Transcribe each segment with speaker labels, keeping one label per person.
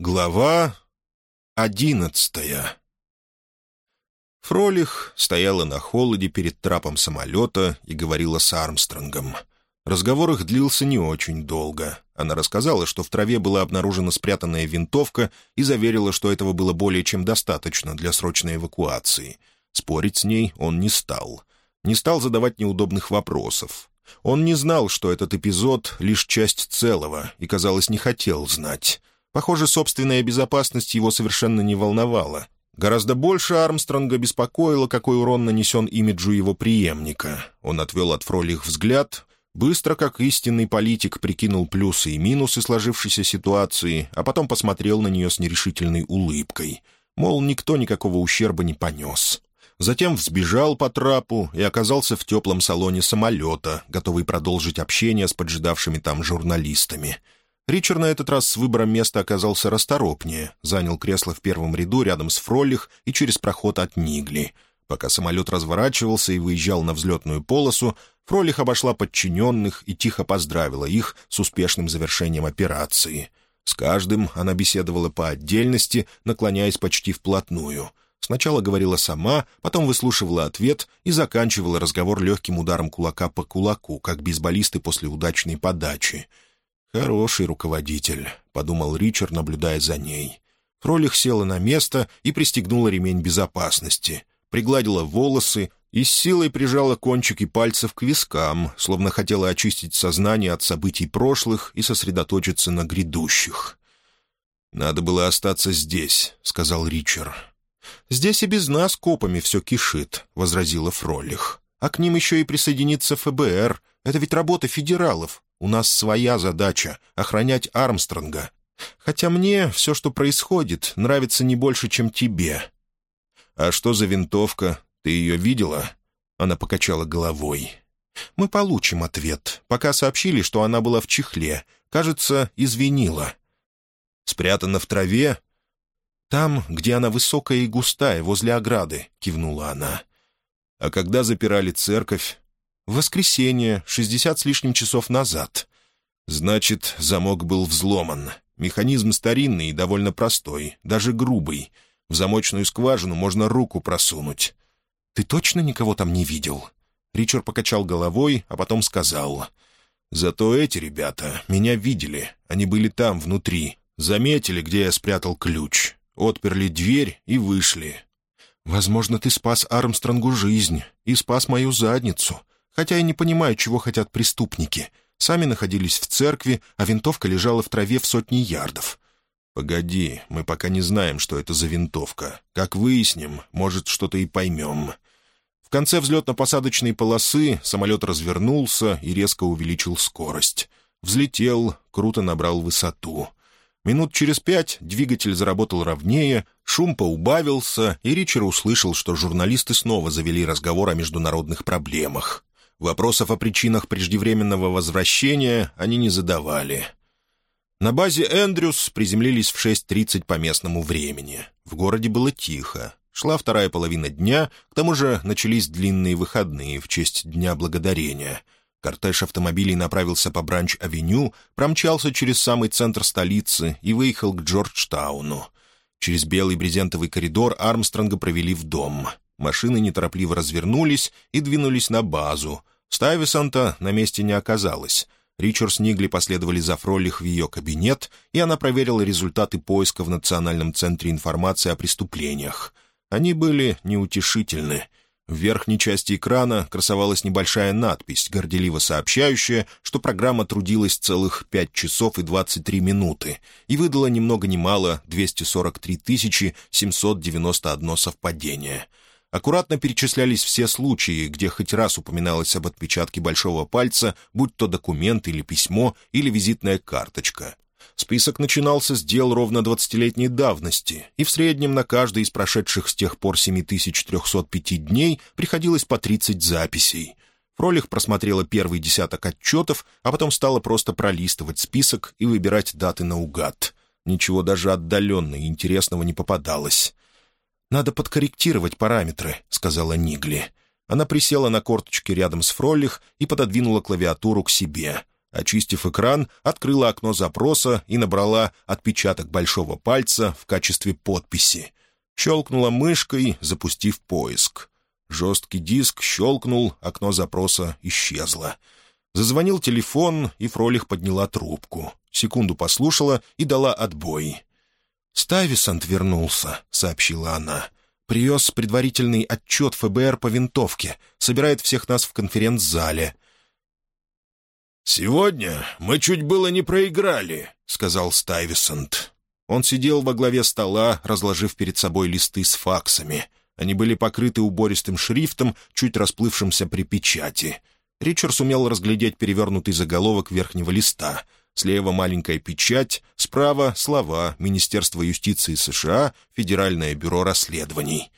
Speaker 1: Глава одиннадцатая Фролих стояла на холоде перед трапом самолета и говорила с Армстронгом. Разговор их длился не очень долго. Она рассказала, что в траве была обнаружена спрятанная винтовка и заверила, что этого было более чем достаточно для срочной эвакуации. Спорить с ней он не стал. Не стал задавать неудобных вопросов. Он не знал, что этот эпизод — лишь часть целого, и, казалось, не хотел знать. Похоже, собственная безопасность его совершенно не волновала. Гораздо больше Армстронга беспокоило, какой урон нанесен имиджу его преемника. Он отвел от Фролих взгляд, быстро, как истинный политик, прикинул плюсы и минусы сложившейся ситуации, а потом посмотрел на нее с нерешительной улыбкой. Мол, никто никакого ущерба не понес. Затем взбежал по трапу и оказался в теплом салоне самолета, готовый продолжить общение с поджидавшими там журналистами — Ричард на этот раз с выбором места оказался расторопнее, занял кресло в первом ряду рядом с Фролих и через проход от Нигли. Пока самолет разворачивался и выезжал на взлетную полосу, Фролих обошла подчиненных и тихо поздравила их с успешным завершением операции. С каждым она беседовала по отдельности, наклоняясь почти вплотную. Сначала говорила сама, потом выслушивала ответ и заканчивала разговор легким ударом кулака по кулаку, как бейсболисты после удачной подачи — «Хороший руководитель», — подумал Ричард, наблюдая за ней. Фролих села на место и пристегнула ремень безопасности, пригладила волосы и с силой прижала кончики пальцев к вискам, словно хотела очистить сознание от событий прошлых и сосредоточиться на грядущих. «Надо было остаться здесь», — сказал Ричард. «Здесь и без нас копами все кишит», — возразила Фролих. «А к ним еще и присоединится ФБР. Это ведь работа федералов. У нас своя задача — охранять Армстронга. Хотя мне все, что происходит, нравится не больше, чем тебе». «А что за винтовка? Ты ее видела?» Она покачала головой. «Мы получим ответ. Пока сообщили, что она была в чехле. Кажется, извинила». «Спрятана в траве?» «Там, где она высокая и густая, возле ограды», — кивнула она. «А когда запирали церковь?» Воскресенье, шестьдесят с лишним часов назад. Значит, замок был взломан. Механизм старинный и довольно простой, даже грубый. В замочную скважину можно руку просунуть. «Ты точно никого там не видел?» Ричард покачал головой, а потом сказал. «Зато эти ребята меня видели. Они были там, внутри. Заметили, где я спрятал ключ. Отперли дверь и вышли. Возможно, ты спас Армстронгу жизнь и спас мою задницу. Хотя я не понимаю, чего хотят преступники. Сами находились в церкви, а винтовка лежала в траве в сотни ярдов. «Погоди, мы пока не знаем, что это за винтовка. Как выясним, может, что-то и поймем». В конце взлетно-посадочной полосы самолет развернулся и резко увеличил скорость. Взлетел, круто набрал высоту. Минут через пять двигатель заработал ровнее, шум поубавился, и Ричард услышал, что журналисты снова завели разговор о международных проблемах. Вопросов о причинах преждевременного возвращения они не задавали. На базе «Эндрюс» приземлились в 6.30 по местному времени. В городе было тихо. Шла вторая половина дня, к тому же начались длинные выходные в честь Дня Благодарения. Кортеж автомобилей направился по Бранч-авеню, промчался через самый центр столицы и выехал к Джорджтауну. Через белый брезентовый коридор Армстронга провели в дом — Машины неторопливо развернулись и двинулись на базу. Стайвисонта на месте не оказалось. Ричард с Нигли последовали за Фролих в ее кабинет, и она проверила результаты поиска в Национальном центре информации о преступлениях. Они были неутешительны. В верхней части экрана красовалась небольшая надпись, горделиво сообщающая, что программа трудилась целых 5 часов и 23 минуты и выдала ни много ни мало 243 791 совпадение — Аккуратно перечислялись все случаи, где хоть раз упоминалось об отпечатке большого пальца, будь то документ или письмо, или визитная карточка. Список начинался с дел ровно двадцатилетней давности, и в среднем на каждый из прошедших с тех пор 7305 дней приходилось по 30 записей. Фролих просмотрела первый десяток отчетов, а потом стала просто пролистывать список и выбирать даты наугад. Ничего даже отдаленно интересного не попадалось. «Надо подкорректировать параметры», — сказала Нигли. Она присела на корточки рядом с Фроллих и пододвинула клавиатуру к себе. Очистив экран, открыла окно запроса и набрала отпечаток большого пальца в качестве подписи. Щелкнула мышкой, запустив поиск. Жесткий диск щелкнул, окно запроса исчезло. Зазвонил телефон, и Фролих подняла трубку. Секунду послушала и дала отбой. «Стайвисант вернулся», — сообщила она. «Привез предварительный отчет ФБР по винтовке. Собирает всех нас в конференц-зале».
Speaker 2: «Сегодня мы чуть было не проиграли», — сказал Стайвисант.
Speaker 1: Он сидел во главе стола, разложив перед собой листы с факсами. Они были покрыты убористым шрифтом, чуть расплывшимся при печати. Ричард сумел разглядеть перевернутый заголовок верхнего листа. Слева маленькая печать, справа — слова Министерства юстиции США, Федеральное бюро расследований.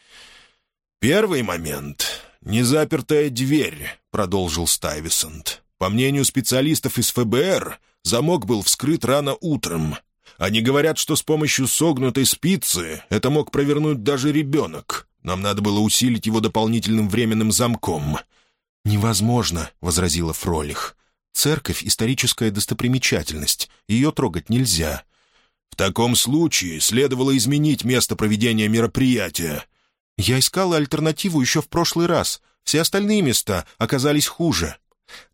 Speaker 2: «Первый момент — незапертая дверь», — продолжил Стайвисонт. По мнению специалистов из ФБР, замок был вскрыт рано утром. Они говорят, что с помощью согнутой спицы это мог провернуть даже ребенок. Нам надо было усилить его дополнительным временным замком».
Speaker 1: «Невозможно», — возразила Фролих. «Церковь — историческая достопримечательность. Ее трогать нельзя».
Speaker 2: «В таком случае следовало изменить место проведения мероприятия».
Speaker 1: «Я искала альтернативу еще в прошлый раз. Все остальные места оказались хуже».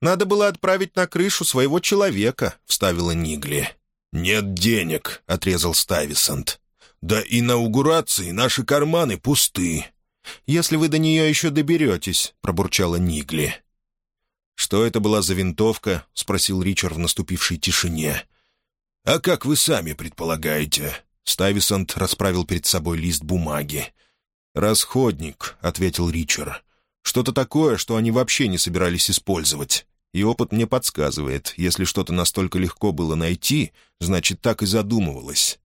Speaker 1: «Надо было отправить на крышу своего человека», — вставила Нигли.
Speaker 2: «Нет денег», — отрезал Стайвисант. «До инаугурации наши карманы пусты».
Speaker 1: «Если вы до нее еще доберетесь», — пробурчала Нигли. «Что это была за винтовка?» — спросил Ричард в наступившей тишине.
Speaker 2: «А как вы сами предполагаете?»
Speaker 1: Стайвисант расправил перед собой лист бумаги. «Расходник», — ответил Ричард. Что-то такое, что они вообще не собирались использовать. И опыт мне подсказывает, если что-то настолько легко было найти, значит, так и задумывалось.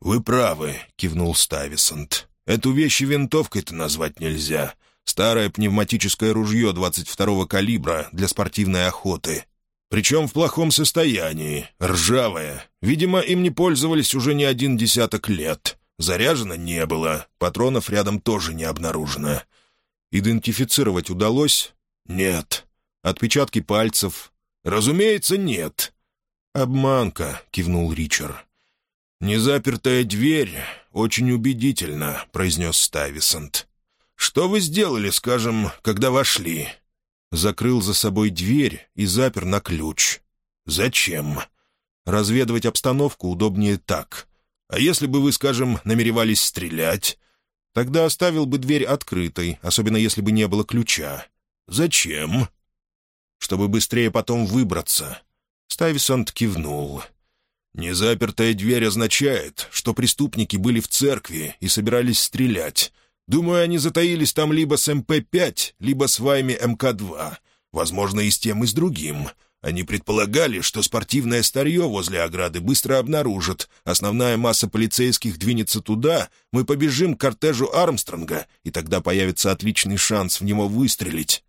Speaker 2: «Вы правы», — кивнул Стависонт. «Эту вещь винтовкой-то назвать нельзя. Старое пневматическое ружье 22-го калибра для спортивной охоты. Причем в плохом состоянии, ржавое. Видимо, им не пользовались уже не один десяток лет. Заряжено не было, патронов рядом тоже не обнаружено.
Speaker 1: Идентифицировать удалось?
Speaker 2: Нет.
Speaker 1: Отпечатки пальцев?
Speaker 2: Разумеется, нет.
Speaker 1: «Обманка», — кивнул Ричард.
Speaker 2: «Незапертая дверь очень убедительно», — произнес Стайвисонт. «Что вы сделали, скажем, когда вошли?»
Speaker 1: Закрыл за собой дверь и запер на ключ.
Speaker 2: «Зачем?»
Speaker 1: «Разведывать обстановку удобнее так.
Speaker 2: А если бы вы, скажем, намеревались стрелять?»
Speaker 1: Тогда оставил бы дверь открытой, особенно если бы не было ключа.
Speaker 2: «Зачем?»
Speaker 1: «Чтобы быстрее потом выбраться». Стайвисонт кивнул.
Speaker 2: «Незапертая дверь означает, что преступники были в церкви и собирались стрелять. Думаю, они затаились там либо с МП-5, либо с вами МК-2. Возможно, и с тем, и с другим. Они предполагали, что спортивное старье возле ограды быстро обнаружат. Основная масса полицейских двинется туда, мы побежим к кортежу Армстронга, и тогда появится отличный шанс в него выстрелить».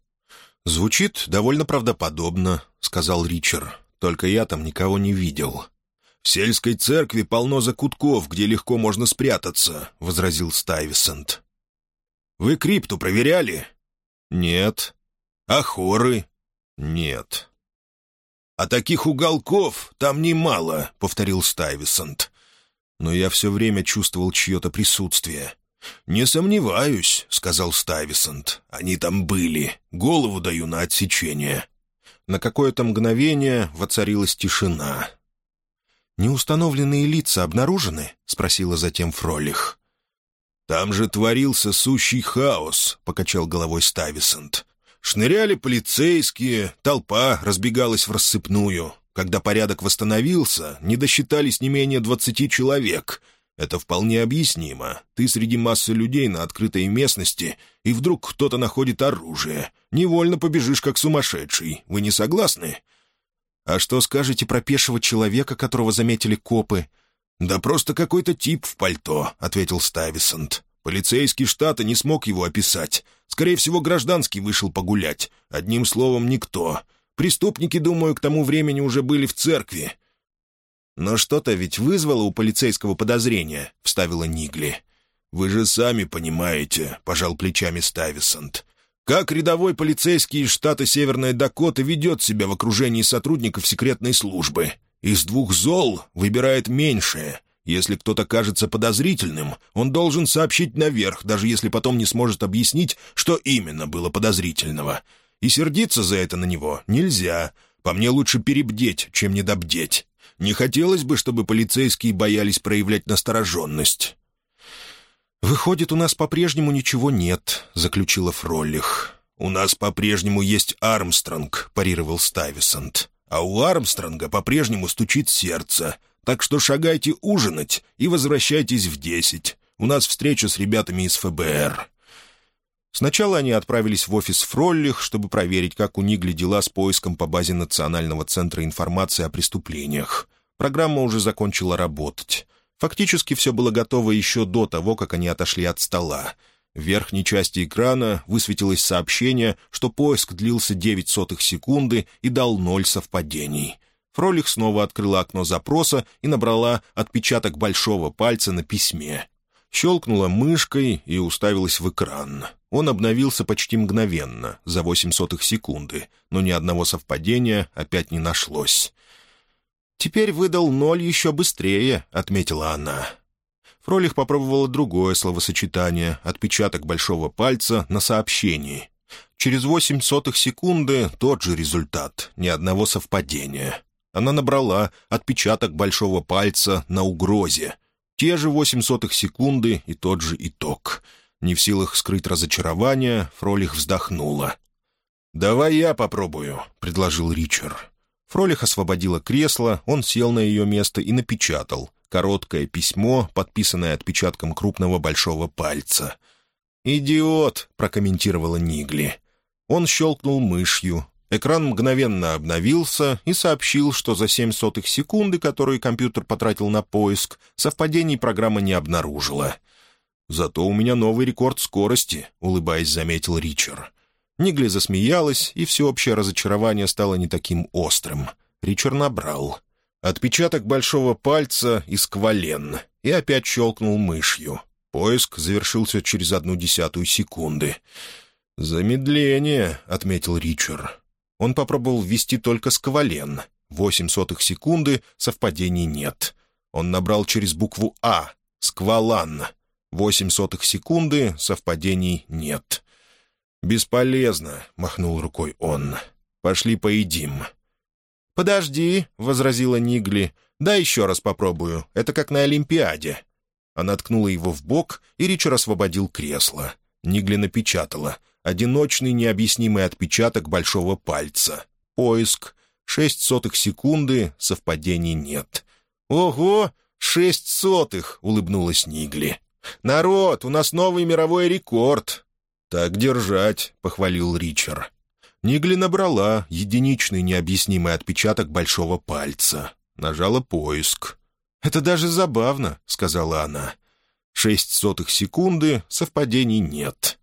Speaker 1: «Звучит довольно правдоподобно», — сказал Ричард. «Только я там никого не видел».
Speaker 2: «В сельской церкви полно закутков, где легко можно спрятаться», — возразил Стайвисонт. «Вы крипту проверяли?»
Speaker 1: «Нет».
Speaker 2: «А хоры?»
Speaker 1: «Нет».
Speaker 2: «А таких уголков там немало», — повторил Стайвисонт.
Speaker 1: «Но я все время чувствовал чье-то присутствие».
Speaker 2: «Не сомневаюсь», — сказал Стайвисонт. «Они там были. Голову даю на отсечение».
Speaker 1: На какое-то мгновение воцарилась тишина. «Неустановленные лица обнаружены?» — спросила затем Фролих.
Speaker 2: «Там же творился сущий хаос», — покачал головой Стайвисонт. Шныряли полицейские, толпа разбегалась в рассыпную. Когда порядок восстановился, не досчитались не менее двадцати человек. Это вполне объяснимо. Ты среди массы людей на открытой местности, и вдруг кто-то находит оружие. Невольно побежишь, как сумасшедший. Вы не согласны?
Speaker 1: «А что скажете про пешего человека, которого заметили копы?»
Speaker 2: «Да просто какой-то тип в пальто», — ответил Стайвисонт. Полицейский штата не смог его описать. Скорее всего, гражданский вышел погулять. Одним словом, никто. Преступники, думаю, к тому времени уже были в церкви.
Speaker 1: «Но что-то ведь вызвало у полицейского подозрения», — вставила Нигли.
Speaker 2: «Вы же сами понимаете», — пожал плечами Стайвисонт. Как рядовой полицейский из штата Северная Дакота ведет себя в окружении сотрудников секретной службы? Из двух зол выбирает меньшее. Если кто-то кажется подозрительным, он должен сообщить наверх, даже если потом не сможет объяснить, что именно было подозрительного. И сердиться за это на него нельзя. По мне лучше перебдеть, чем недобдеть. Не хотелось бы, чтобы полицейские боялись проявлять настороженность.
Speaker 1: «Выходит, у нас по-прежнему ничего нет», — заключила Фроллих.
Speaker 2: «У нас по-прежнему есть Армстронг», — парировал Стайвисонт. «А у Армстронга по-прежнему стучит сердце. Так что шагайте ужинать и возвращайтесь в десять. У нас встреча с ребятами из ФБР».
Speaker 1: Сначала они отправились в офис Фроллих, чтобы проверить, как у Нигли дела с поиском по базе Национального центра информации о преступлениях. Программа уже закончила работать. Фактически все было готово еще до того, как они отошли от стола. В верхней части экрана высветилось сообщение, что поиск длился 9 сотых секунды и дал ноль совпадений. Фролих снова открыла окно запроса и набрала отпечаток большого пальца на письме. Щелкнула мышкой и уставилась в экран. Он обновился почти мгновенно, за 8 сотых секунды, но ни одного совпадения опять не нашлось. «Теперь выдал ноль еще быстрее», — отметила она. Фролих попробовала другое словосочетание — отпечаток большого пальца на сообщении. Через восемь сотых секунды тот же результат, ни одного совпадения. Она набрала отпечаток большого пальца на угрозе. Те же восемь сотых секунды и тот же итог. Не в силах скрыть разочарование, Фролих вздохнула.
Speaker 2: «Давай я попробую», — предложил Ричард.
Speaker 1: Фролих освободила кресло, он сел на ее место и напечатал. Короткое письмо, подписанное отпечатком крупного большого пальца. «Идиот!» — прокомментировала Нигли. Он щелкнул мышью. Экран мгновенно обновился и сообщил, что за семь сотых секунды, которые компьютер потратил на поиск, совпадений программа не обнаружила. «Зато у меня новый рекорд скорости», — улыбаясь, заметил Ричард. Нигли засмеялась, и всеобщее разочарование стало не таким острым. Ричард набрал. Отпечаток большого пальца из квален. И опять щелкнул мышью. Поиск завершился через одну десятую секунды. «Замедление», — отметил Ричард. Он попробовал ввести только сквален. Восемь сотых секунды, совпадений нет. Он набрал через букву «А» — «сквалан». Восемь сотых секунды, совпадений нет. «Бесполезно», — махнул рукой он. «Пошли поедим». «Подожди», — возразила Нигли. «Да еще раз попробую. Это как на Олимпиаде». Она ткнула его в бок, и Ричард освободил кресло. Нигли напечатала. Одиночный необъяснимый отпечаток большого пальца. Поиск. Шесть сотых секунды, совпадений нет. «Ого! Шесть сотых!» — улыбнулась Нигли. «Народ, у нас новый мировой рекорд!» «Так держать», — похвалил Ричард. Нигли набрала единичный необъяснимый отпечаток большого пальца. Нажала поиск. «Это даже забавно», — сказала она. Шесть сотых секунды, совпадений нет.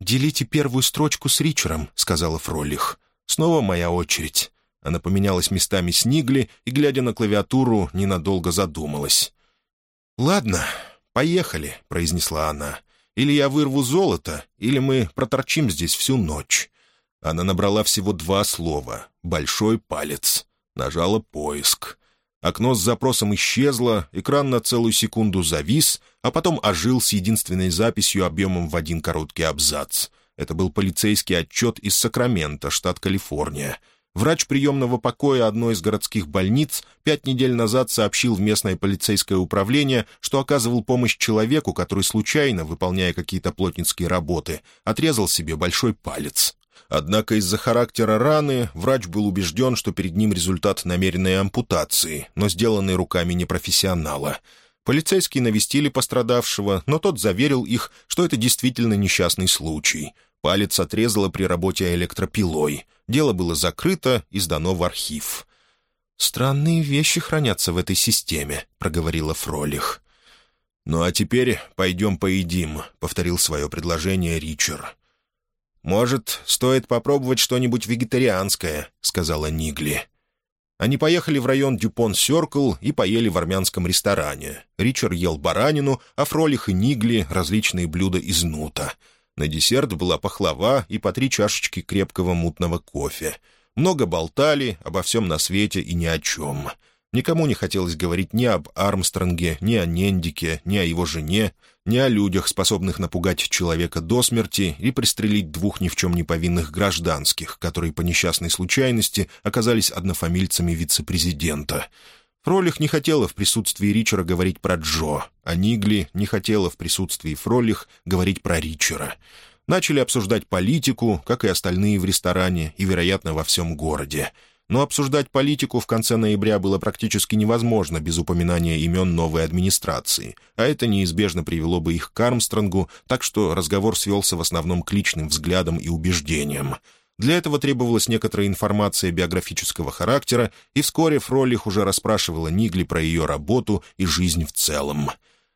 Speaker 1: «Делите первую строчку с Ричером», — сказала Фролих. «Снова моя очередь». Она поменялась местами с Нигли и, глядя на клавиатуру, ненадолго задумалась. «Ладно, поехали», — произнесла она. Или я вырву золото, или мы проторчим здесь всю ночь». Она набрала всего два слова «большой палец». Нажала «поиск». Окно с запросом исчезло, экран на целую секунду завис, а потом ожил с единственной записью объемом в один короткий абзац. Это был полицейский отчет из Сакрамента, штат Калифорния. Врач приемного покоя одной из городских больниц пять недель назад сообщил в местное полицейское управление, что оказывал помощь человеку, который случайно, выполняя какие-то плотницкие работы, отрезал себе большой палец. Однако из-за характера раны врач был убежден, что перед ним результат намеренной ампутации, но сделанной руками непрофессионала. Полицейские навестили пострадавшего, но тот заверил их, что это действительно несчастный случай. Палец отрезало при работе электропилой. Дело было закрыто и сдано в архив. «Странные вещи хранятся в этой системе», — проговорила Фролих. «Ну а теперь пойдем поедим», — повторил свое предложение Ричард. «Может, стоит попробовать что-нибудь вегетарианское», — сказала Нигли. Они поехали в район Дюпон-Сёркл и поели в армянском ресторане. Ричард ел баранину, а Фролих и Нигли — различные блюда из нута. На десерт была пахлава и по три чашечки крепкого мутного кофе. Много болтали обо всем на свете и ни о чем. Никому не хотелось говорить ни об Армстронге, ни о Нендике, ни о его жене, ни о людях, способных напугать человека до смерти и пристрелить двух ни в чем не повинных гражданских, которые по несчастной случайности оказались однофамильцами вице-президента. Фролих не хотела в присутствии Ричера говорить про Джо, а Нигли не хотела в присутствии Фролих говорить про Ричера. Начали обсуждать политику, как и остальные в ресторане, и, вероятно, во всем городе. Но обсуждать политику в конце ноября было практически невозможно без упоминания имен новой администрации, а это неизбежно привело бы их к Армстронгу, так что разговор свелся в основном к личным взглядам и убеждениям. Для этого требовалась некоторая информация биографического характера, и вскоре Фролих уже расспрашивала Нигли про ее работу и жизнь в целом.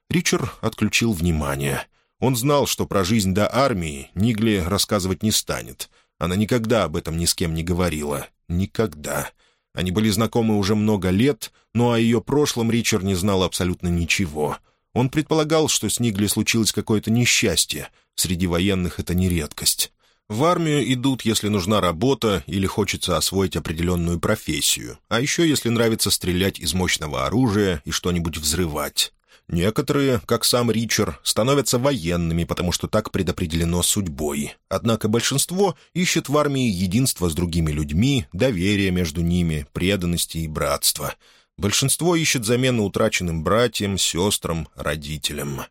Speaker 1: Ричард отключил внимание. Он знал, что про жизнь до армии Нигли рассказывать не станет. Она никогда об этом ни с кем не говорила. Никогда. Они были знакомы уже много лет, но о ее прошлом Ричард не знал абсолютно ничего. Он предполагал, что с Нигли случилось какое-то несчастье. Среди военных это не редкость. В армию идут, если нужна работа или хочется освоить определенную профессию, а еще если нравится стрелять из мощного оружия и что-нибудь взрывать. Некоторые, как сам Ричард, становятся военными, потому что так предопределено судьбой. Однако большинство ищет в армии единство с другими людьми, доверие между ними, преданности и братство. Большинство ищет замену утраченным братьям, сестрам, родителям.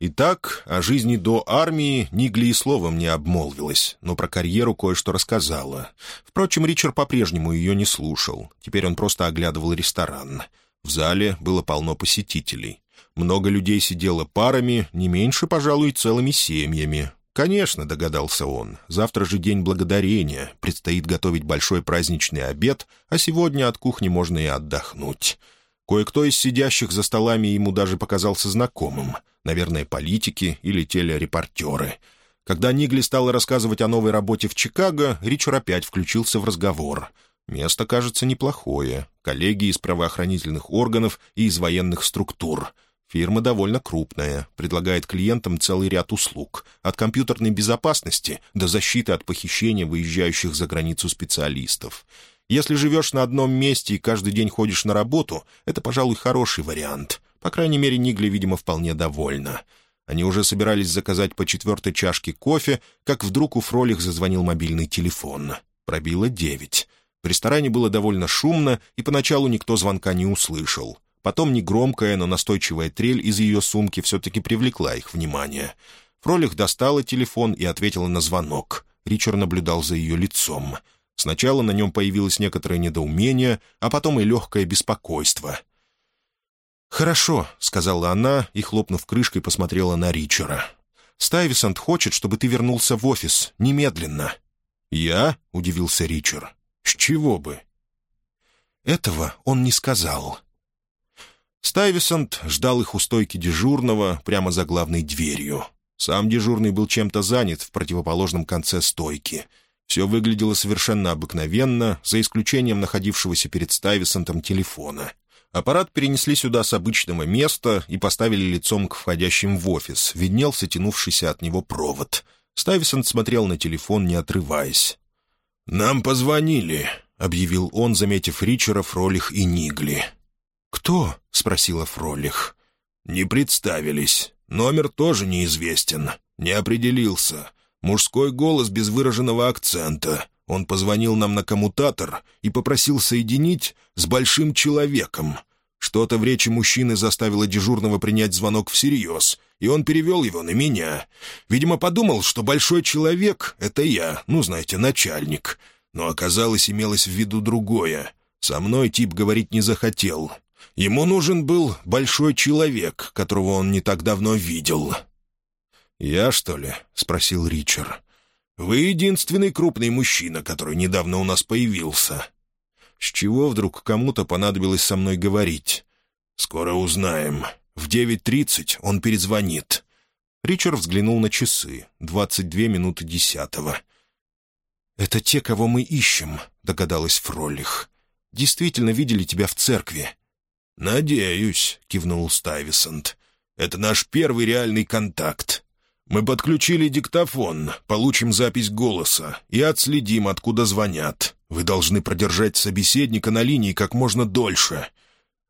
Speaker 1: Итак, о жизни до армии Нигли и словом не обмолвилась, но про карьеру кое-что рассказала. Впрочем, Ричард по-прежнему ее не слушал. Теперь он просто оглядывал ресторан. В зале было полно посетителей. Много людей сидело парами, не меньше, пожалуй, целыми семьями. «Конечно», — догадался он, — «завтра же день благодарения, предстоит готовить большой праздничный обед, а сегодня от кухни можно и отдохнуть». Кое-кто из сидящих за столами ему даже показался знакомым. Наверное, политики или телерепортеры. Когда Нигли стала рассказывать о новой работе в Чикаго, Ричард опять включился в разговор. Место, кажется, неплохое. Коллеги из правоохранительных органов и из военных структур. Фирма довольно крупная, предлагает клиентам целый ряд услуг. От компьютерной безопасности до защиты от похищения выезжающих за границу специалистов. Если живешь на одном месте и каждый день ходишь на работу, это, пожалуй, хороший вариант. По крайней мере, Нигли, видимо, вполне довольна. Они уже собирались заказать по четвертой чашке кофе, как вдруг у Фролих зазвонил мобильный телефон. Пробило девять. В ресторане было довольно шумно, и поначалу никто звонка не услышал. Потом негромкая, но настойчивая трель из ее сумки все-таки привлекла их внимание. Фролих достала телефон и ответила на звонок. Ричард наблюдал за ее лицом — Сначала на нем появилось некоторое недоумение, а потом и легкое беспокойство. «Хорошо», — сказала она и, хлопнув крышкой, посмотрела на Ричера. «Стайвисант хочет, чтобы ты вернулся в офис. Немедленно». «Я?» — удивился Ричер. «С чего бы?» Этого он не сказал. Стайвисант ждал их у стойки дежурного прямо за главной дверью. Сам дежурный был чем-то занят в противоположном конце стойки — все выглядело совершенно обыкновенно, за исключением находившегося перед Стайвисонтом телефона. Аппарат перенесли сюда с обычного места и поставили лицом к входящим в офис. Виднелся тянувшийся от него провод. Стайвисонт смотрел на телефон, не отрываясь. «Нам позвонили», — объявил он, заметив Ричера, Фролих и Нигли. «Кто?» — спросила Фролих. «Не представились. Номер тоже неизвестен. Не определился. Мужской голос без выраженного акцента. Он позвонил нам на коммутатор и попросил соединить с большим человеком. Что-то в речи мужчины заставило дежурного принять звонок всерьез, и он перевел его на меня. Видимо, подумал, что большой человек — это я, ну, знаете, начальник. Но оказалось, имелось в виду другое. Со мной тип говорить не захотел. Ему нужен был большой человек, которого он не так давно видел. «Я, что ли?» — спросил Ричард. «Вы единственный крупный мужчина, который недавно у нас появился. С чего вдруг кому-то понадобилось со мной говорить? Скоро узнаем. В девять тридцать он перезвонит». Ричард взглянул на часы. Двадцать две минуты десятого. «Это те, кого мы ищем», — догадалась Фролих. «Действительно видели тебя в церкви». «Надеюсь», — кивнул Стайвисонт. «Это наш первый реальный контакт.
Speaker 2: Мы подключили диктофон, получим запись голоса и отследим, откуда звонят. Вы должны продержать собеседника на линии как можно дольше».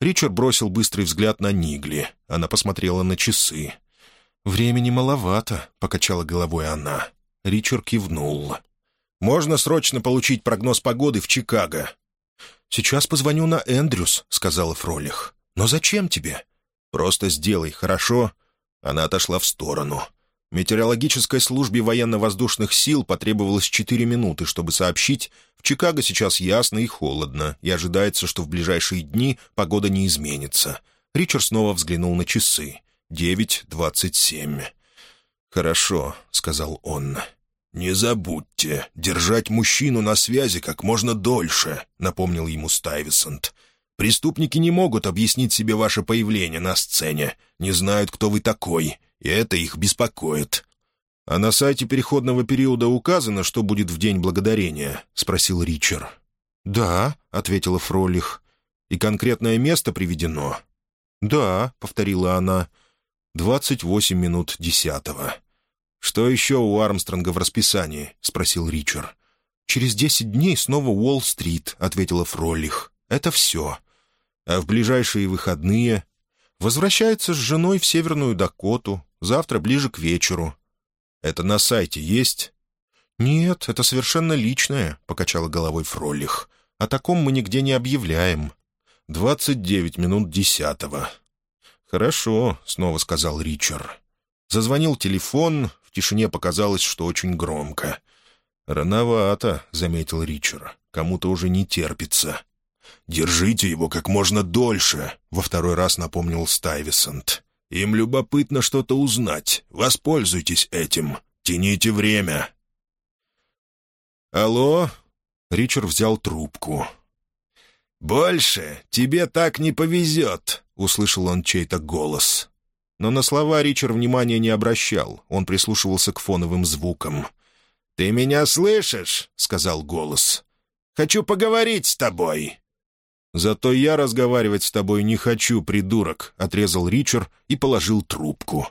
Speaker 1: Ричард бросил быстрый взгляд на Нигли. Она посмотрела на часы. «Времени маловато», — покачала головой она. Ричард кивнул. «Можно срочно получить прогноз погоды в Чикаго?» «Сейчас позвоню на Эндрюс», — сказала Фролих. «Но зачем тебе?» «Просто сделай, хорошо?» Она отошла в сторону. Метеорологической службе военно-воздушных сил потребовалось четыре минуты, чтобы сообщить, в Чикаго сейчас ясно и холодно, и ожидается, что в ближайшие дни погода не изменится. Ричард снова взглянул на часы. Девять двадцать семь. «Хорошо», — сказал он.
Speaker 2: «Не забудьте держать мужчину на связи как можно дольше», — напомнил ему Стайвисонт. «Преступники не могут объяснить себе ваше появление на сцене, не знают, кто вы такой, и это их беспокоит».
Speaker 1: «А на сайте переходного периода указано, что будет в День Благодарения?» — спросил Ричард. «Да», — ответила Фролих. «И конкретное место приведено?» «Да», — повторила она. «Двадцать восемь минут десятого». «Что еще у Армстронга в расписании?» — спросил Ричард. «Через десять дней снова Уолл-стрит», — ответила Фролих. «Это все. А в ближайшие выходные...» «Возвращается с женой в Северную Дакоту. Завтра ближе к вечеру». «Это на сайте есть?» «Нет, это совершенно личное», — покачала головой Фролих. «О таком мы нигде не объявляем». «Двадцать девять минут десятого». «Хорошо», — снова сказал Ричард. Зазвонил телефон, в тишине показалось, что очень громко. «Рановато», — заметил Ричард. «Кому-то уже не терпится».
Speaker 2: «Держите его как можно дольше», — во второй раз напомнил Стайвисонт. «Им любопытно что-то узнать. Воспользуйтесь этим. Тяните время».
Speaker 1: «Алло?» — Ричард взял трубку.
Speaker 2: «Больше тебе так не повезет», — услышал он чей-то голос.
Speaker 1: Но на слова Ричард внимания не обращал, он прислушивался к фоновым звукам.
Speaker 2: «Ты меня слышишь?» — сказал голос. «Хочу поговорить с тобой».
Speaker 1: «Зато я разговаривать с тобой не хочу, придурок», — отрезал Ричард и положил трубку.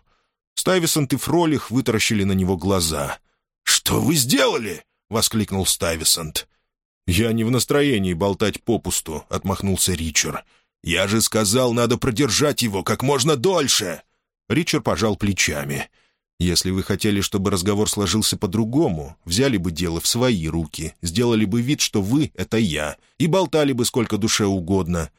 Speaker 1: Стайвисонт и Фролих вытаращили на него глаза.
Speaker 2: «Что вы сделали?» — воскликнул Стайвисонт.
Speaker 1: «Я не в настроении болтать попусту», — отмахнулся Ричард.
Speaker 2: «Я же сказал, надо продержать его как можно дольше!»
Speaker 1: Ричард пожал плечами. «Если вы хотели, чтобы разговор сложился по-другому, взяли бы дело в свои руки, сделали бы вид, что вы — это я, и болтали бы сколько душе угодно».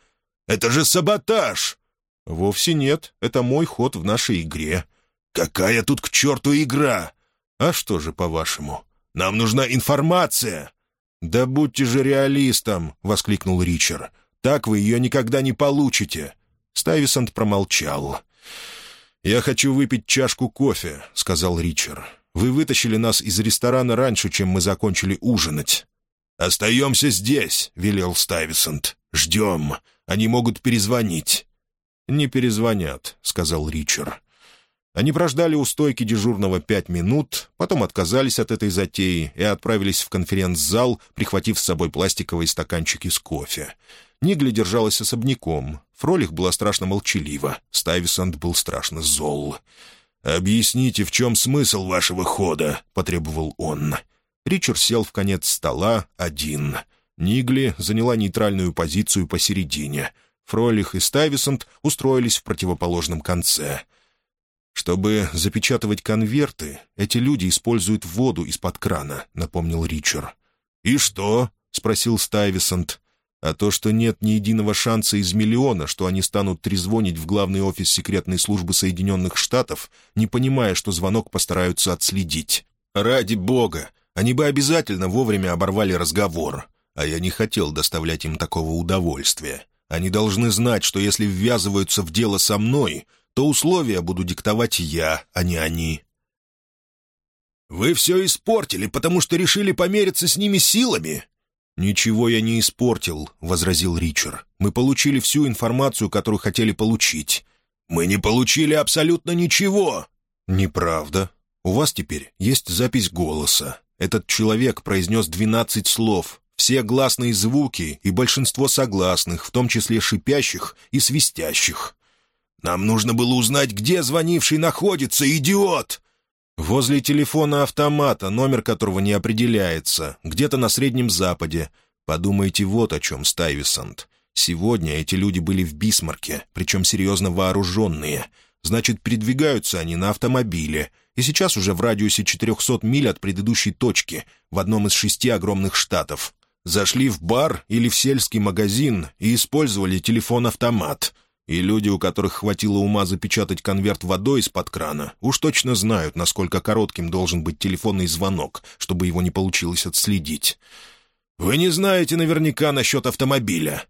Speaker 2: «Это же саботаж!»
Speaker 1: «Вовсе нет. Это мой ход в нашей игре».
Speaker 2: «Какая тут к черту игра?»
Speaker 1: «А что же, по-вашему?»
Speaker 2: «Нам нужна информация!»
Speaker 1: «Да будьте же реалистом!» — воскликнул Ричард. «Так вы ее никогда не получите!» Стайвисонт промолчал. «Я хочу выпить чашку кофе», — сказал Ричард. «Вы вытащили нас из ресторана раньше, чем мы закончили ужинать».
Speaker 2: «Остаемся здесь», — велел Стайвисонт. «Ждем. Они могут перезвонить».
Speaker 1: «Не перезвонят», — сказал Ричард. Они прождали у стойки дежурного пять минут, потом отказались от этой затеи и отправились в конференц-зал, прихватив с собой пластиковые стаканчики с кофе. Нигли держалась особняком. Фролих была страшно молчалива. Стайвисонт был страшно зол.
Speaker 2: «Объясните, в чем смысл вашего хода?» — потребовал он.
Speaker 1: Ричард сел в конец стола один. Нигли заняла нейтральную позицию посередине. Фролих и Стайвисонт устроились в противоположном конце. «Чтобы запечатывать конверты, эти люди используют воду из-под крана», — напомнил Ричард.
Speaker 2: «И что?» — спросил Стайвисонт
Speaker 1: а то, что нет ни единого шанса из миллиона, что они станут трезвонить в главный офис секретной службы Соединенных Штатов, не понимая, что звонок постараются отследить. Ради бога! Они бы обязательно вовремя оборвали разговор. А я не хотел доставлять им такого удовольствия. Они должны знать, что если ввязываются в дело со мной, то условия буду диктовать я, а не они.
Speaker 2: «Вы все испортили, потому что решили помериться с ними силами?»
Speaker 1: «Ничего я не испортил», — возразил Ричард. «Мы получили всю информацию, которую хотели получить».
Speaker 2: «Мы не получили абсолютно ничего».
Speaker 1: «Неправда. У вас теперь есть запись голоса. Этот человек произнес двенадцать слов, все гласные звуки и большинство согласных, в том числе шипящих и свистящих».
Speaker 2: «Нам нужно было узнать, где звонивший находится, идиот!»
Speaker 1: Возле телефона автомата, номер которого не определяется, где-то на Среднем Западе. Подумайте вот о чем, Стайвисонт. Сегодня эти люди были в Бисмарке, причем серьезно вооруженные. Значит, передвигаются они на автомобиле, и сейчас уже в радиусе 400 миль от предыдущей точки, в одном из шести огромных штатов. Зашли в бар или в сельский магазин и использовали телефон-автомат — и люди, у которых хватило ума запечатать конверт водой из-под крана, уж точно знают, насколько коротким должен быть телефонный звонок, чтобы его не получилось отследить. «Вы не знаете наверняка насчет автомобиля?»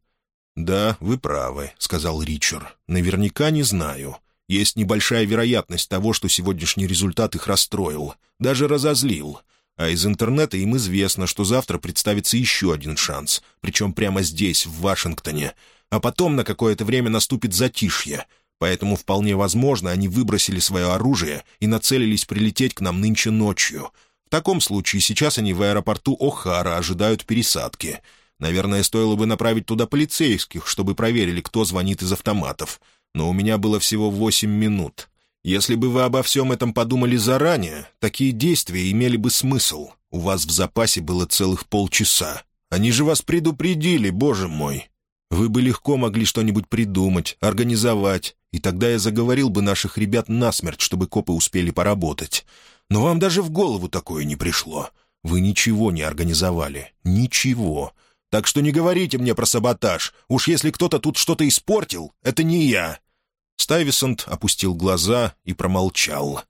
Speaker 1: «Да, вы правы», — сказал Ричард. «Наверняка не знаю. Есть небольшая вероятность того, что сегодняшний результат их расстроил, даже разозлил. А из интернета им известно, что завтра представится еще один шанс, причем прямо здесь, в Вашингтоне а потом на какое-то время наступит затишье, поэтому вполне возможно, они выбросили свое оружие и нацелились прилететь к нам нынче ночью. В таком случае сейчас они в аэропорту О'Хара ожидают пересадки. Наверное, стоило бы направить туда полицейских, чтобы проверили, кто звонит из автоматов. Но у меня было всего восемь минут. Если бы вы обо всем этом подумали заранее, такие действия имели бы смысл. У вас в запасе было целых полчаса. Они же вас предупредили, боже мой. Вы бы легко могли что-нибудь придумать, организовать, и тогда я заговорил бы наших ребят насмерть, чтобы копы успели поработать. Но вам даже в голову такое не пришло. Вы ничего не организовали. Ничего. Так что не говорите мне про саботаж. Уж если кто-то тут что-то испортил, это не я». Стайвисонт опустил глаза и промолчал.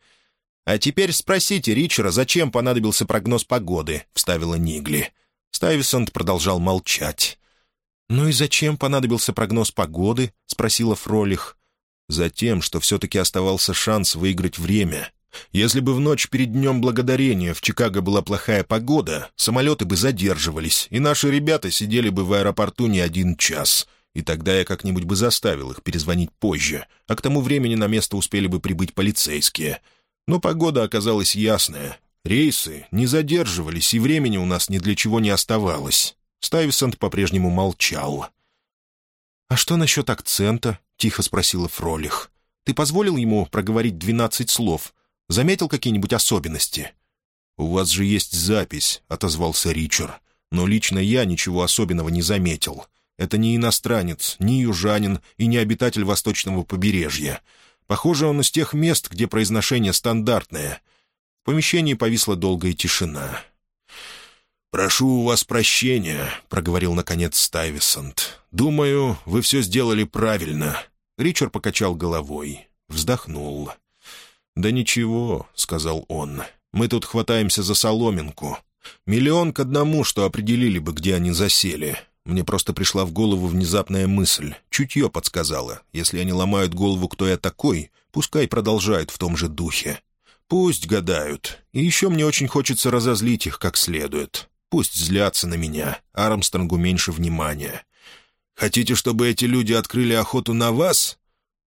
Speaker 1: «А теперь спросите Ричера, зачем понадобился прогноз погоды», — вставила Нигли. Стайвисонт продолжал молчать. «Ну и зачем понадобился прогноз погоды?» — спросила Фролих. «Затем, что все-таки оставался шанс выиграть время. Если бы в ночь перед Днем Благодарения в Чикаго была плохая погода, самолеты бы задерживались, и наши ребята сидели бы в аэропорту не один час. И тогда я как-нибудь бы заставил их перезвонить позже, а к тому времени на место успели бы прибыть полицейские. Но погода оказалась ясная. Рейсы не задерживались, и времени у нас ни для чего не оставалось». Стайвисонт по-прежнему молчал. «А что насчет акцента?» — тихо спросила Фролих. «Ты позволил ему проговорить двенадцать слов? Заметил какие-нибудь особенности?» «У вас же есть запись», — отозвался Ричард. «Но лично я ничего особенного не заметил. Это не иностранец, не южанин и не обитатель восточного побережья. Похоже, он из тех мест, где произношение стандартное». В помещении повисла долгая тишина. «Прошу у вас прощения», — проговорил, наконец, Стайвисонт. «Думаю, вы все сделали правильно». Ричард покачал головой, вздохнул. «Да ничего», — сказал он, — «мы тут хватаемся за соломинку. Миллион к одному, что определили бы, где они засели. Мне просто пришла в голову внезапная мысль. Чутье подсказала. Если они ломают голову, кто я такой, пускай продолжают в том же духе. Пусть гадают. И еще мне очень хочется разозлить их как следует. Пусть злятся на меня, Армстронгу меньше внимания. Хотите, чтобы эти люди открыли охоту на вас?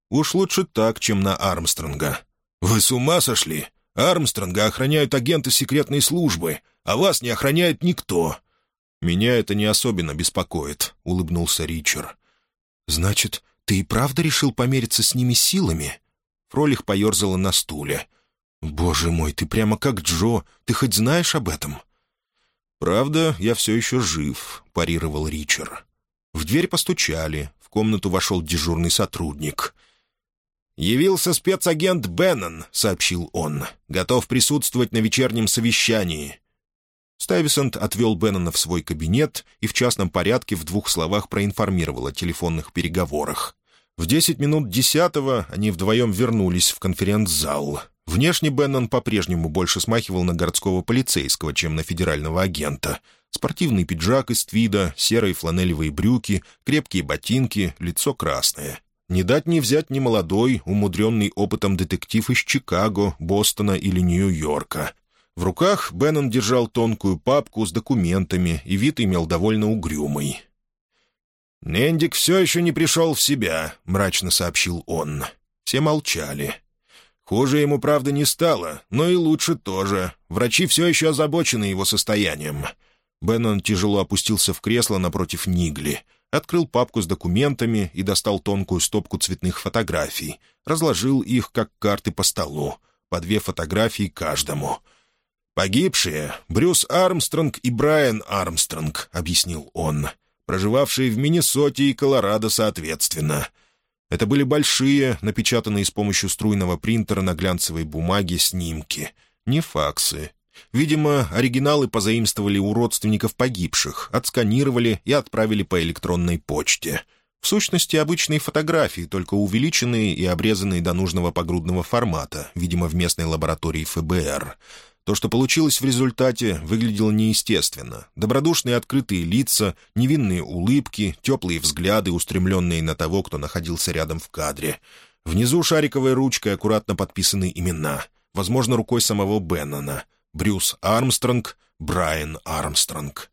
Speaker 1: Уж лучше так, чем на Армстронга. Вы с ума сошли? Армстронга охраняют агенты секретной службы, а вас не охраняет никто. Меня это не особенно беспокоит, — улыбнулся Ричард. Значит, ты и правда решил помериться с ними силами? Фролих поерзала на стуле. «Боже мой, ты прямо как Джо. Ты хоть знаешь об этом?» «Правда, я все еще жив», — парировал Ричард. В дверь постучали. В комнату вошел дежурный сотрудник. «Явился спецагент Беннон», — сообщил он. «Готов присутствовать на вечернем совещании». Стайвисонт отвел Беннона в свой кабинет и в частном порядке в двух словах проинформировал о телефонных переговорах. В десять минут десятого они вдвоем вернулись в конференц-зал. Внешне Беннон по-прежнему больше смахивал на городского полицейского, чем на федерального агента. Спортивный пиджак из твида, серые фланелевые брюки, крепкие ботинки, лицо красное. Не дать не взять ни молодой, умудренный опытом детектив из Чикаго, Бостона или Нью-Йорка. В руках Беннон держал тонкую папку с документами, и вид имел довольно угрюмый. «Нендик все еще не пришел в себя», — мрачно сообщил он. Все молчали. Хуже ему, правда, не стало, но и лучше тоже. Врачи все еще озабочены его состоянием. Беннон тяжело опустился в кресло напротив Нигли, открыл папку с документами и достал тонкую стопку цветных фотографий, разложил их, как карты по столу,
Speaker 2: по две фотографии каждому. «Погибшие — Брюс Армстронг и Брайан Армстронг», — объяснил он, проживавшие в Миннесоте и Колорадо соответственно. Это были большие, напечатанные с помощью струйного принтера на глянцевой бумаге снимки. Не факсы. Видимо, оригиналы позаимствовали у родственников погибших, отсканировали и отправили по электронной почте. В сущности, обычные фотографии, только увеличенные и обрезанные до нужного погрудного формата, видимо, в местной лаборатории ФБР. То, что получилось в результате, выглядело неестественно. Добродушные открытые лица, невинные улыбки, теплые взгляды, устремленные на того, кто находился рядом в кадре. Внизу шариковой ручкой аккуратно подписаны имена. Возможно, рукой самого Беннона. Брюс Армстронг, Брайан Армстронг.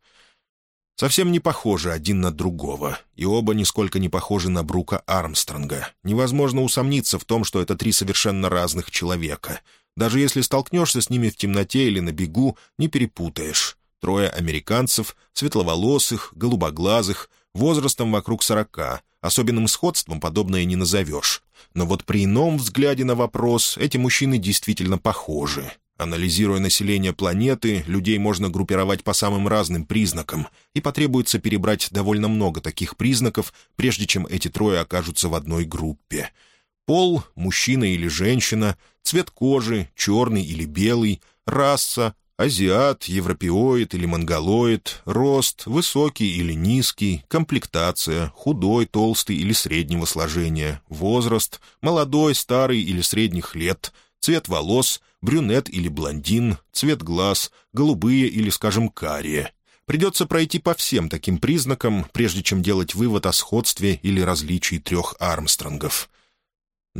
Speaker 2: Совсем не похожи один на другого, и оба нисколько не похожи на Брука Армстронга. Невозможно усомниться в том, что это три совершенно разных человека — даже если столкнешься с ними в темноте или на бегу, не перепутаешь. Трое американцев, светловолосых, голубоглазых, возрастом вокруг сорока. Особенным сходством подобное не назовешь. Но вот при ином взгляде на вопрос эти мужчины действительно похожи. Анализируя население планеты, людей можно группировать по самым разным признакам, и потребуется перебрать довольно много таких признаков, прежде чем эти трое окажутся в одной группе — Пол — мужчина или женщина, цвет кожи — черный или белый, раса — азиат, европеоид или монголоид, рост — высокий или низкий, комплектация — худой, толстый или среднего сложения, возраст — молодой, старый или средних лет, цвет волос — брюнет или блондин, цвет глаз — голубые или, скажем, карие. Придется пройти по всем таким признакам, прежде чем делать вывод о сходстве или различии трех Армстронгов.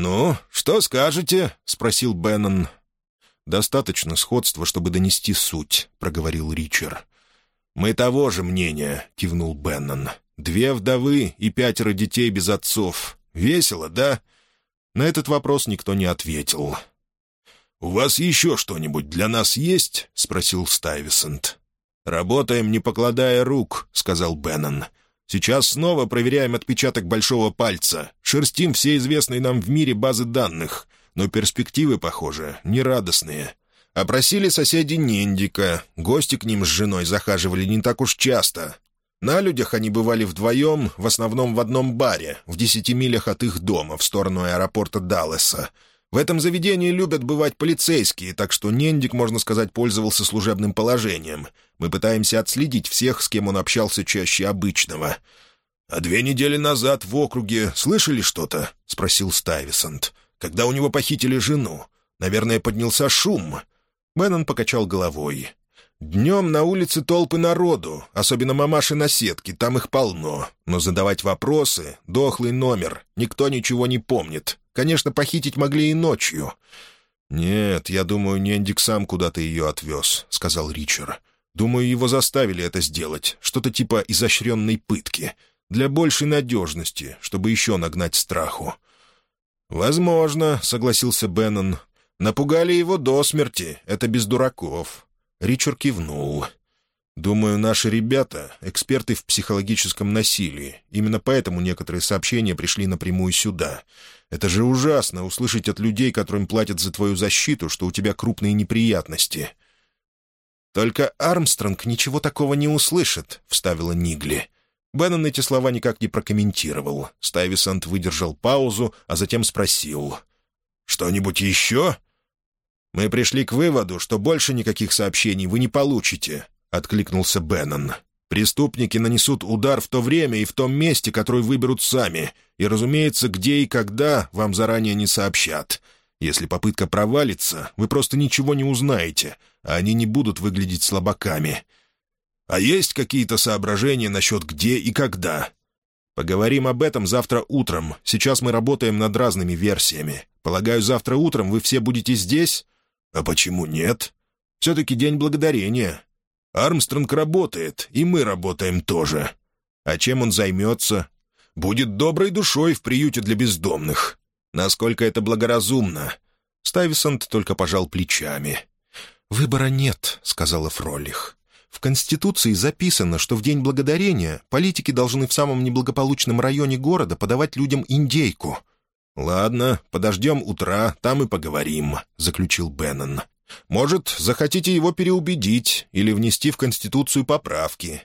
Speaker 2: «Ну, что скажете?» — спросил Беннон. «Достаточно сходства, чтобы донести суть», — проговорил Ричард. «Мы того же мнения», — кивнул Беннон. «Две вдовы и пятеро детей без отцов. Весело, да?» На этот вопрос никто не ответил. «У вас еще что-нибудь для нас есть?» — спросил Стайвисонт. «Работаем, не покладая рук», — сказал Беннон. Сейчас снова проверяем отпечаток большого пальца, шерстим все известные нам в мире базы данных, но перспективы, похоже, нерадостные. Опросили соседи Нендика, гости к ним с женой захаживали не так уж часто. На людях они бывали вдвоем, в основном в одном баре, в десяти милях от их дома, в сторону аэропорта Даллеса. В этом заведении любят бывать полицейские, так что Нендик, можно сказать, пользовался служебным положением. Мы пытаемся отследить всех, с кем он общался чаще обычного. «А две недели назад в округе слышали что-то?» — спросил Стайвисонт. «Когда у него похитили жену. Наверное, поднялся шум». Беннон покачал головой. «Днем на улице толпы народу, особенно мамаши на сетке, там их полно. Но задавать вопросы — дохлый номер, никто ничего не помнит. Конечно, похитить могли и ночью». «Нет, я думаю, Нендик сам куда-то ее отвез», — сказал Ричард. «Думаю, его заставили это сделать, что-то типа изощренной пытки, для большей надежности, чтобы еще нагнать страху». «Возможно», — согласился Беннон. «Напугали его до смерти, это без дураков». Ричард кивнул. «Думаю, наши ребята — эксперты в психологическом насилии. Именно поэтому некоторые сообщения пришли напрямую сюда. Это же ужасно — услышать от людей, которым платят за твою защиту, что у тебя крупные неприятности». «Только Армстронг ничего такого не услышит», — вставила Нигли. Беннон эти слова никак не прокомментировал. Стайвисант выдержал паузу, а затем спросил. «Что-нибудь еще?» «Мы пришли к выводу, что больше никаких сообщений вы не получите», — откликнулся Беннон. «Преступники нанесут удар в то время и в том месте, которое выберут сами, и, разумеется, где и когда вам заранее не сообщат. Если попытка провалится, вы просто ничего не узнаете, а они не будут выглядеть слабаками. А есть какие-то соображения насчет где и когда?» «Поговорим об этом завтра утром. Сейчас мы работаем над разными версиями. Полагаю, завтра утром вы все будете здесь?» «А почему нет?» «Все-таки День Благодарения. Армстронг работает, и мы работаем тоже. А чем он займется? Будет доброй душой в приюте для бездомных. Насколько это благоразумно?» Стайвисонт только пожал плечами. «Выбора нет», — сказала Фролих. «В Конституции записано, что в День Благодарения политики должны в самом неблагополучном районе города подавать людям индейку».
Speaker 1: «Ладно, подождем утра, там и поговорим», — заключил Беннон. «Может, захотите его переубедить или внести в Конституцию поправки?»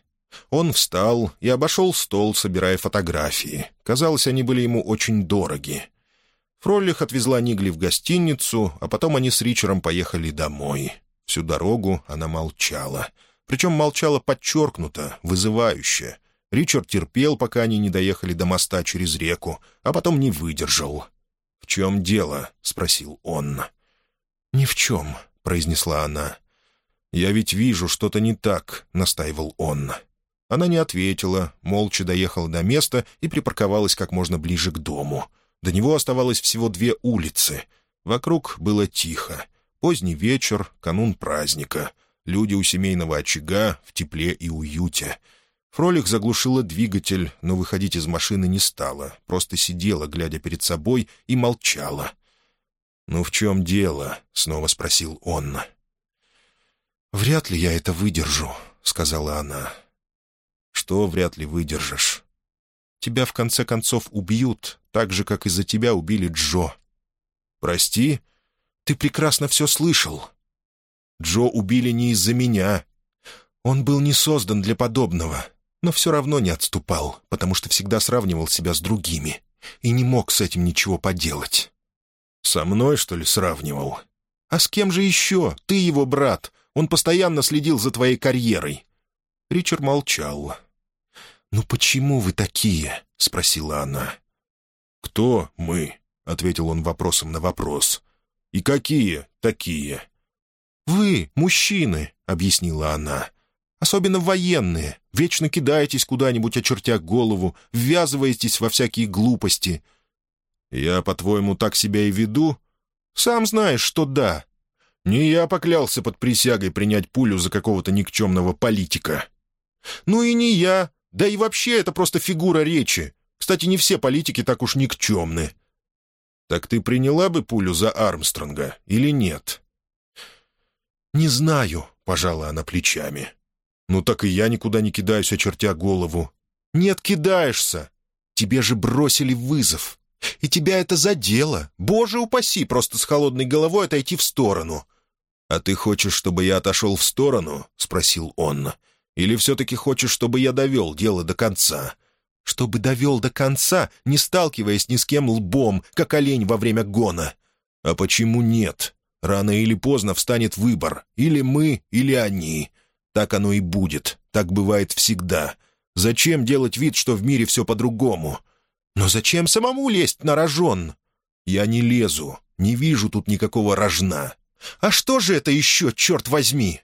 Speaker 1: Он встал и обошел стол, собирая фотографии. Казалось, они были ему очень дороги. Фроллих отвезла Нигли в гостиницу, а потом они с Ричером поехали домой. Всю дорогу она молчала. Причем молчала подчеркнуто, вызывающе. Ричард терпел, пока они не доехали до моста через реку, а потом не выдержал. «В чем дело?» — спросил он. «Ни в чем», — произнесла она. «Я ведь вижу, что-то не так», — настаивал он. Она не ответила, молча доехала до места и припарковалась как можно ближе к дому. До него оставалось всего две улицы. Вокруг было тихо. Поздний вечер, канун праздника. Люди у семейного очага в тепле и уюте. Фролих заглушила двигатель, но выходить из машины не стала, просто сидела, глядя перед собой, и молчала. «Ну в чем дело?» — снова спросил он. «Вряд ли я это выдержу», — сказала она. «Что вряд ли выдержишь? Тебя в конце концов убьют, так же, как из-за тебя убили Джо». «Прости, ты прекрасно все слышал. Джо убили не из-за меня. Он был не создан для подобного, но все равно не отступал, потому что всегда сравнивал себя с другими и не мог с этим ничего поделать». «Со мной, что ли, сравнивал?» «А с кем же еще? Ты его брат. Он постоянно следил за твоей карьерой». Ричард молчал. «Ну почему вы такие?» — спросила она. «Кто мы?» — ответил он вопросом на вопрос. «И какие такие?» «Вы, мужчины», — объяснила она. «Особенно военные. Вечно кидаетесь куда-нибудь, очертя голову, ввязываетесь во всякие глупости». «Я, по-твоему, так себя и веду?» «Сам знаешь, что да. Не я поклялся под присягой принять пулю за какого-то никчемного политика». «Ну и не я. Да и вообще это просто фигура речи. Кстати, не все политики так уж никчемны». «Так ты приняла бы пулю за Армстронга или нет?» «Не знаю», — пожала она плечами. «Ну так и я никуда не кидаюсь, очертя голову». «Нет, кидаешься. Тебе же бросили вызов. И тебя это задело. Боже упаси, просто с холодной головой отойти в сторону». «А ты хочешь, чтобы я отошел в сторону?» — спросил он. Или все-таки хочешь, чтобы я довел дело до конца?» «Чтобы довел до конца, не сталкиваясь ни с кем лбом, как олень во время гона». «А почему нет? Рано или поздно встанет выбор. Или мы, или они. Так оно и будет. Так бывает всегда. Зачем делать вид, что в мире все по-другому? Но зачем самому лезть на рожон?» «Я не лезу. Не вижу тут никакого рожна». «А что же это еще, черт возьми?»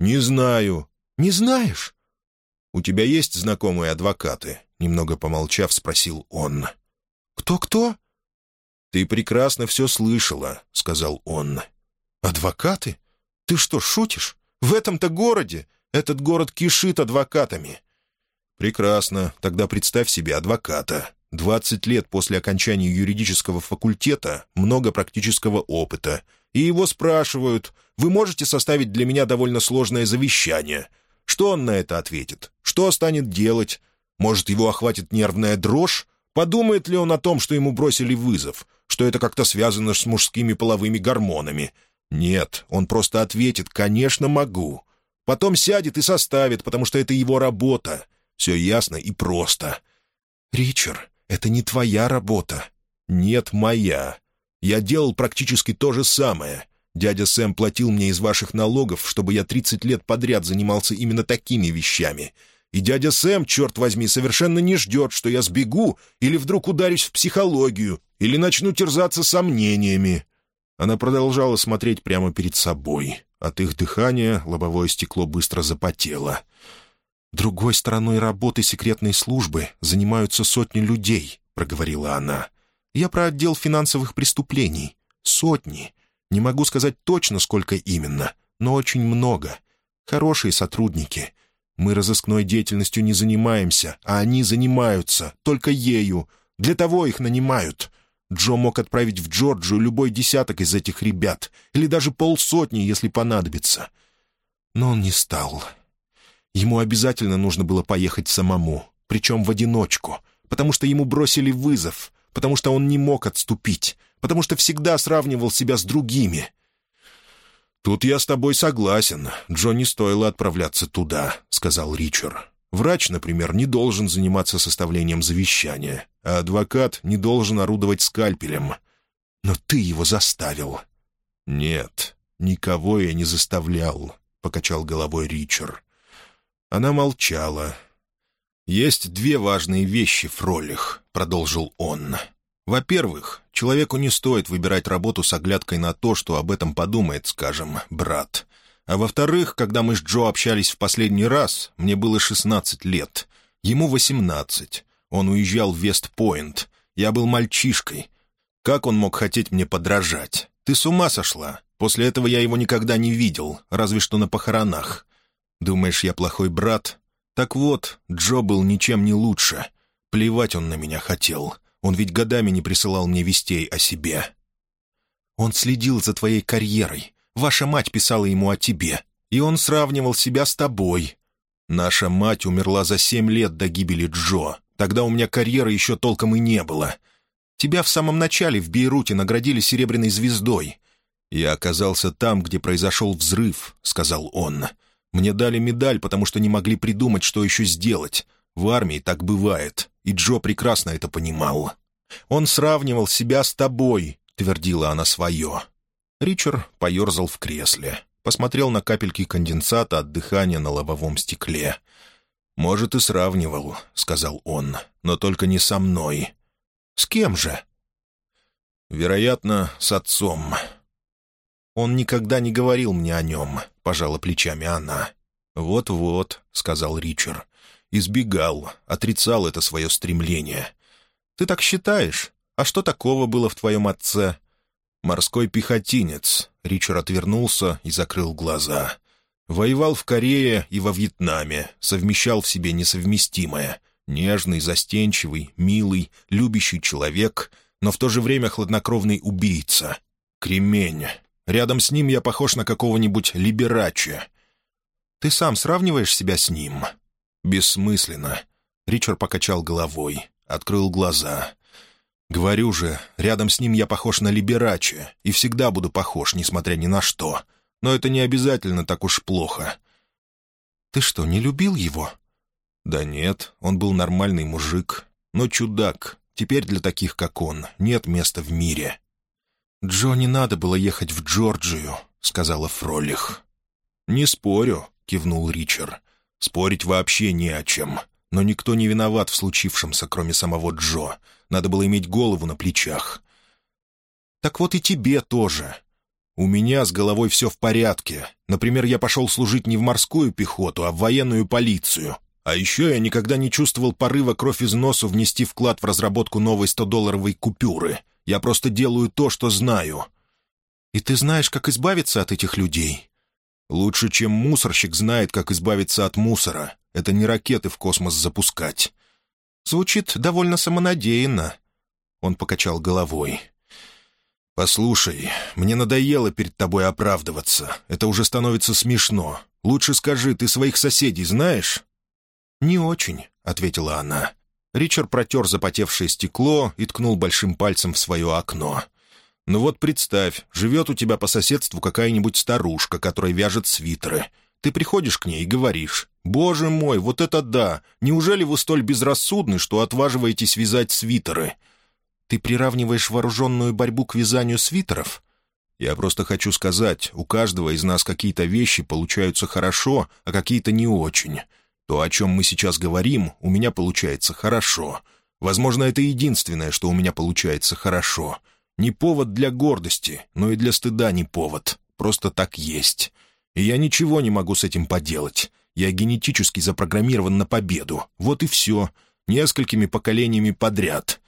Speaker 1: «Не знаю. «Не знаешь?» «У тебя есть знакомые адвокаты?» Немного помолчав, спросил он. «Кто-кто?» «Ты прекрасно все слышала», — сказал он. «Адвокаты? Ты что, шутишь? В этом-то городе? Этот город кишит адвокатами». «Прекрасно. Тогда представь себе адвоката. Двадцать лет после окончания юридического факультета, много практического опыта. И его спрашивают, вы можете составить для меня довольно сложное завещание. Что он на это ответит? Что станет делать? Может, его охватит нервная дрожь? Подумает ли он о том, что ему бросили вызов? Что это как-то связано с мужскими половыми гормонами? Нет, он просто ответит «конечно, могу». Потом сядет и составит, потому что это его работа. Все ясно и просто. «Ричард, это не твоя работа». «Нет, моя. Я делал практически то же самое. Дядя Сэм платил мне из ваших налогов, чтобы я 30 лет подряд занимался именно такими вещами. И дядя Сэм, черт возьми, совершенно не ждет, что я сбегу или вдруг ударюсь в психологию, или начну терзаться сомнениями». Она продолжала смотреть прямо перед собой. От их дыхания лобовое стекло быстро запотело. «Другой стороной работы секретной службы занимаются сотни людей», — проговорила она. «Я про отдел финансовых преступлений. Сотни. Не могу сказать точно, сколько именно, но очень много. Хорошие сотрудники. Мы разыскной деятельностью не занимаемся, а они занимаются, только ею. Для того их нанимают. Джо мог отправить в Джорджию любой десяток из этих ребят, или даже полсотни, если понадобится. Но он не стал. Ему обязательно нужно было поехать самому, причем в одиночку, потому что ему бросили вызов, потому что он не мог отступить, потому что всегда сравнивал себя с другими.
Speaker 2: «Тут я с тобой согласен. Джо стоило отправляться туда», — сказал Ричард. «Врач, например, не должен заниматься составлением завещания, а адвокат не должен орудовать скальпелем.
Speaker 1: Но ты его заставил».
Speaker 2: «Нет, никого я не заставлял», — покачал головой Ричард. Она молчала. «Есть две важные вещи, Фролих», — продолжил он. «Во-первых, человеку не стоит выбирать работу с оглядкой на то, что об этом подумает, скажем, брат. А во-вторых, когда мы с Джо общались в последний раз, мне было 16 лет, ему 18. Он уезжал в Вест-Пойнт. Я был мальчишкой. Как он мог хотеть мне подражать? Ты с ума сошла? После этого я его никогда не видел, разве что на похоронах. Думаешь, я плохой брат? Так вот, Джо был ничем не лучше. Плевать он на меня хотел. Он ведь годами не присылал мне вестей о себе.
Speaker 1: Он следил за твоей карьерой. Ваша мать писала ему о тебе. И он сравнивал себя с тобой.
Speaker 2: Наша мать умерла за семь лет до гибели Джо. Тогда у меня карьеры еще толком и не было. Тебя в самом начале в Бейруте наградили серебряной звездой. «Я оказался там, где произошел взрыв», — сказал он. Мне дали медаль, потому что не могли придумать, что еще сделать. В армии так бывает, и Джо прекрасно это понимал. «Он сравнивал себя с тобой», — твердила она свое. Ричард поерзал в кресле, посмотрел на капельки конденсата от дыхания на лобовом стекле. «Может, и сравнивал», — сказал он, — «но только не со мной».
Speaker 1: «С кем же?»
Speaker 2: «Вероятно, с отцом».
Speaker 1: «Он никогда не говорил мне о нем», — пожала плечами она.
Speaker 2: «Вот-вот», — сказал Ричард. «Избегал, отрицал это свое стремление».
Speaker 1: «Ты так считаешь? А что такого было в твоем отце?»
Speaker 2: «Морской пехотинец». Ричард отвернулся и закрыл глаза. «Воевал в Корее и во Вьетнаме, совмещал в себе несовместимое. Нежный, застенчивый, милый, любящий человек, но в то же время хладнокровный убийца. Кремень, Рядом с ним я похож на какого-нибудь либерача.
Speaker 1: Ты сам сравниваешь себя с ним?»
Speaker 2: «Бессмысленно». Ричард покачал головой, открыл глаза. «Говорю же, рядом с ним я похож на либерача, и всегда буду похож, несмотря ни на что. Но это не обязательно так уж плохо».
Speaker 1: «Ты что, не любил его?»
Speaker 2: «Да нет, он был нормальный мужик, но чудак. Теперь для таких, как он, нет места в мире.
Speaker 1: «Джо не надо было ехать в Джорджию», — сказала Фролих.
Speaker 2: «Не спорю», — кивнул Ричард. «Спорить вообще не о чем. Но никто не виноват в случившемся, кроме самого Джо. Надо было иметь голову на плечах».
Speaker 1: «Так вот и тебе тоже.
Speaker 2: У меня с головой все в порядке. Например, я пошел служить не в морскую пехоту, а в военную полицию. А еще я никогда не чувствовал порыва кровь из носу внести вклад в разработку новой 100-долларовой купюры. Я просто делаю то, что знаю».
Speaker 1: «И ты знаешь, как избавиться от этих людей?»
Speaker 2: «Лучше, чем мусорщик знает, как избавиться от мусора. Это не ракеты в космос запускать».
Speaker 1: «Звучит довольно самонадеянно».
Speaker 2: Он покачал головой. «Послушай, мне надоело перед тобой оправдываться. Это уже становится смешно. Лучше скажи, ты своих соседей знаешь?»
Speaker 1: «Не очень», — ответила она. Ричард протер запотевшее стекло и ткнул большим пальцем в свое окно.
Speaker 2: «Ну вот представь, живет у тебя по соседству какая-нибудь старушка, которая вяжет свитеры. Ты приходишь к ней и говоришь, «Боже мой, вот это да! Неужели вы столь безрассудны, что отваживаетесь вязать свитеры?»
Speaker 1: «Ты приравниваешь вооруженную борьбу к вязанию свитеров?»
Speaker 2: «Я просто хочу сказать, у каждого из нас какие-то вещи получаются хорошо, а какие-то не очень. То, о чем мы сейчас говорим, у меня получается хорошо. Возможно, это единственное, что у меня получается хорошо. Не повод для гордости, но и для стыда не повод. Просто так есть. И я ничего не могу с этим поделать. Я генетически запрограммирован на победу. Вот и все. Несколькими поколениями подряд.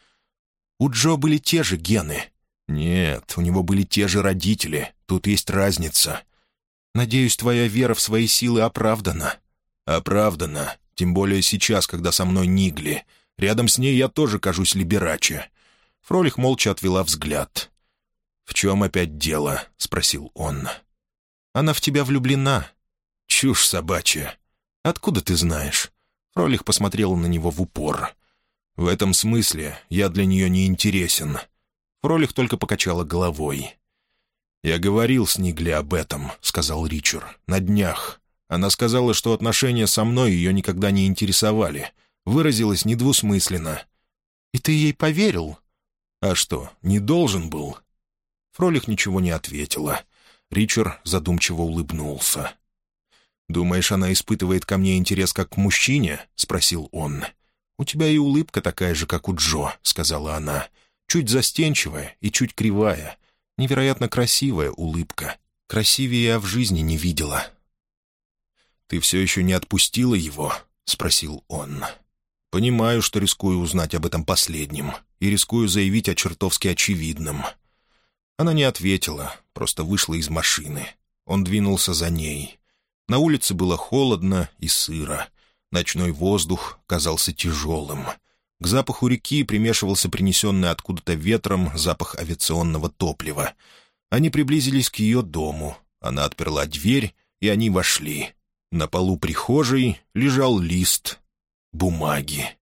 Speaker 1: У Джо были те же гены.
Speaker 2: Нет, у него были те же родители. Тут есть разница.
Speaker 1: Надеюсь, твоя вера в свои силы оправдана.
Speaker 2: «Оправдано. Тем более сейчас, когда со мной Нигли. Рядом с ней я тоже кажусь либераче». Фролих молча отвела взгляд. «В чем опять дело?» — спросил он.
Speaker 1: «Она в тебя влюблена».
Speaker 2: «Чушь собачья».
Speaker 1: «Откуда ты знаешь?» Фролих посмотрела на него в упор. В этом смысле я для нее не интересен. Фролих только покачала головой. «Я говорил с Нигли об этом», — сказал Ричард, — «на днях. Она сказала, что отношения со мной ее никогда не интересовали. Выразилась недвусмысленно. «И ты ей поверил?» «А что, не должен был?» Фролих ничего не ответила. Ричард задумчиво улыбнулся. «Думаешь, она испытывает ко мне интерес как к мужчине?» — спросил он. «У тебя и улыбка такая же, как у Джо», — сказала она. «Чуть застенчивая и чуть кривая. Невероятно красивая улыбка. Красивее я в жизни не видела». «Ты все еще не отпустила его?» — спросил он. «Понимаю, что рискую узнать об этом последнем и рискую заявить о чертовски очевидном». Она не ответила, просто вышла из машины. Он двинулся за ней. На улице было холодно и сыро. Ночной воздух казался тяжелым. К запаху реки примешивался принесенный откуда-то ветром запах авиационного топлива. Они приблизились к ее дому. Она отперла дверь, и они вошли. На полу прихожей лежал лист бумаги.